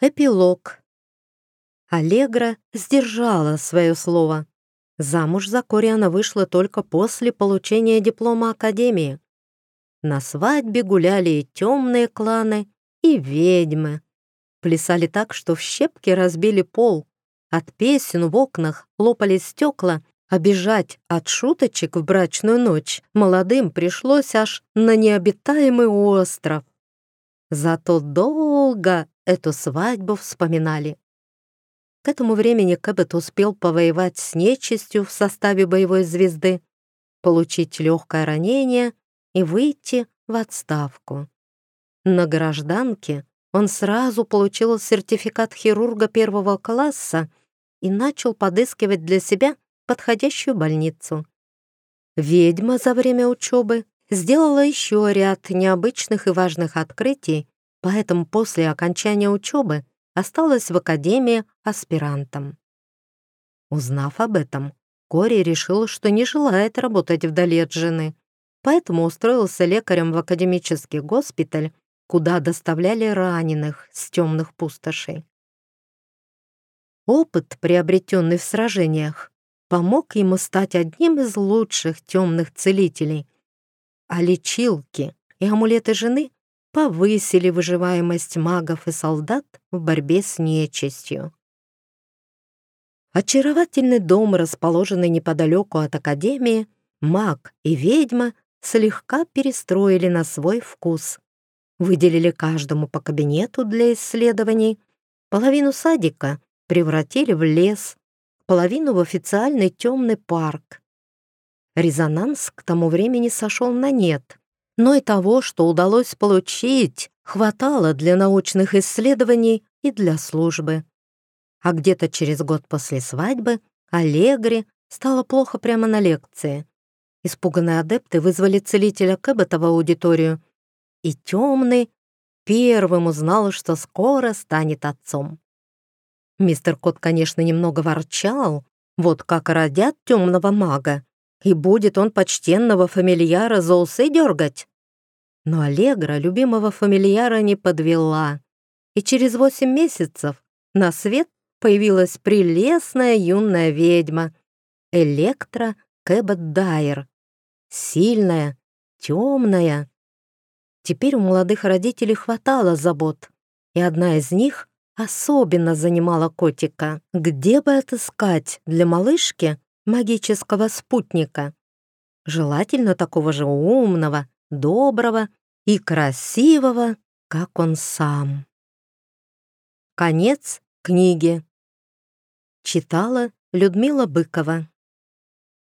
Эпилог. Аллегра сдержала свое слово. Замуж за Кори она вышла только после получения диплома Академии. На свадьбе гуляли и темные кланы, и ведьмы. Плясали так, что в щепки разбили пол. От песен в окнах лопались стекла, а бежать от шуточек в брачную ночь молодым пришлось аж на необитаемый остров. Зато долго эту свадьбу вспоминали. К этому времени Кэббет успел повоевать с нечистью в составе боевой звезды, получить легкое ранение и выйти в отставку. На гражданке он сразу получил сертификат хирурга первого класса и начал подыскивать для себя подходящую больницу. Ведьма за время учебы сделала еще ряд необычных и важных открытий, поэтому после окончания учебы осталась в академии аспирантом. Узнав об этом, Кори решил, что не желает работать вдали от жены, поэтому устроился лекарем в академический госпиталь, куда доставляли раненых с темных пустошей. Опыт, приобретенный в сражениях, помог ему стать одним из лучших темных целителей, а лечилки и амулеты жены повысили выживаемость магов и солдат в борьбе с нечистью. Очаровательный дом, расположенный неподалеку от Академии, маг и ведьма слегка перестроили на свой вкус. Выделили каждому по кабинету для исследований, половину садика превратили в лес, половину в официальный темный парк. Резонанс к тому времени сошел на нет но и того, что удалось получить, хватало для научных исследований и для службы. А где-то через год после свадьбы Аллегри стало плохо прямо на лекции. Испуганные адепты вызвали целителя Кэббета в аудиторию, и темный первым узнал, что скоро станет отцом. Мистер Кот, конечно, немного ворчал, вот как родят темного мага, и будет он почтенного фамильяра за усы дергать. Но Аллегра любимого фамильяра не подвела, и через восемь месяцев на свет появилась прелестная юная ведьма Электра Кэббет Дайер. Сильная, темная. Теперь у молодых родителей хватало забот, и одна из них особенно занимала котика. Где бы отыскать для малышки магического спутника. Желательно такого же умного, доброго и красивого, как он сам. Конец книги. Читала Людмила Быкова.